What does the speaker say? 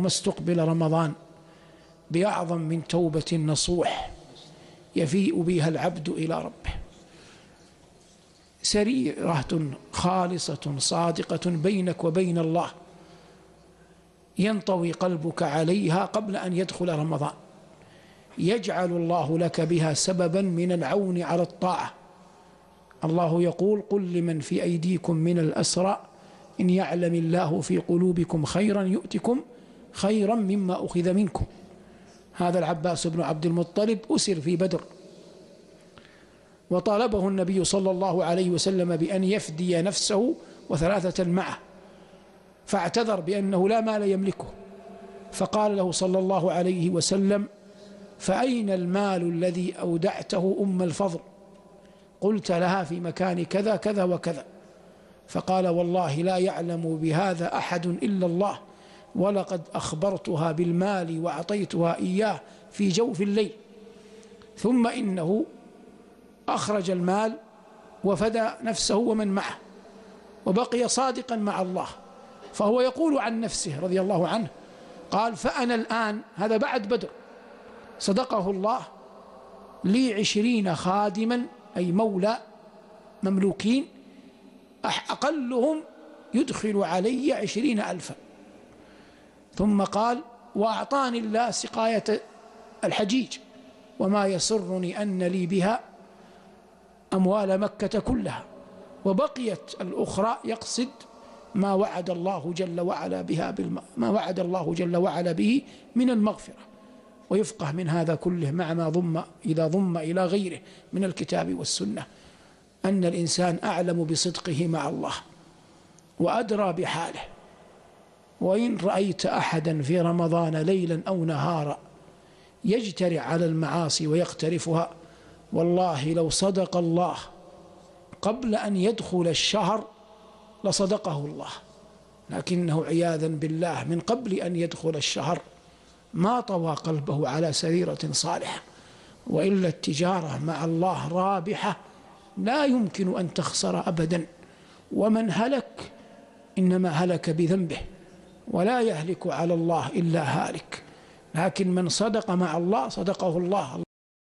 ما استقبل رمضان بأعظم من توبة نصوح يفيء بها العبد إلى ربه. سريرة خالصة صادقة بينك وبين الله ينطوي قلبك عليها قبل أن يدخل رمضان. يجعل الله لك بها سببا من العون على الطاعة. الله يقول قل لمن في أيديكم من الأسرى إن يعلم الله في قلوبكم خيرا يؤتكم خيرا مما أخذ منكم. هذا العباس بن عبد المطلب أسر في بدر. وطالبه النبي صلى الله عليه وسلم بأن يفدي نفسه وثلاثة معه فاعتذر بأنه لا مال يملكه. فقال له صلى الله عليه وسلم فأين المال الذي أودعته أم الفضل؟ قلت لها في مكان كذا كذا وكذا. فقال والله لا يعلم بهذا أحد إلا الله. ولقد أخبرتها بالمال وأعطيتها إياه في جوف الليل ثم إنه أخرج المال وفدى نفسه ومن معه وبقي صادقا مع الله فهو يقول عن نفسه رضي الله عنه قال فأنا الآن هذا بعد بدر صدقه الله لي عشرين خادما أي مولى مملوكين أقلهم يدخل علي عشرين ألفا. ثم قال وأعطاني الله سقاية الحجيج وما يسرني أن لي بها أموال مكة كلها. وبقيت الأخرى يقصد ما وعد الله جل وعلا بها بالم... ما وعد الله جل وعلا به من المغفرة. ويفقه من هذا كله مع ما ضم إذا ضم إلى غيره من الكتاب والسنة أن الإنسان أعلم بصدقه مع الله وأدرى بحاله. وإن رأيت أحدا في رمضان ليلا أو نهارا يجترع على المعاصي ويقترفها والله لو صدق الله قبل أن يدخل الشهر لصدقه الله. لكنه عياذا بالله من قبل أن يدخل الشهر ما طوى قلبه على سريرة صالحة وإلا التجارة مع الله رابحة لا يمكن أن تخسر أبدا. ومن هلك إنما هلك بذنبه. ولا يهلك على الله إلا هالك. لكن من صدق مع الله صدقه الله.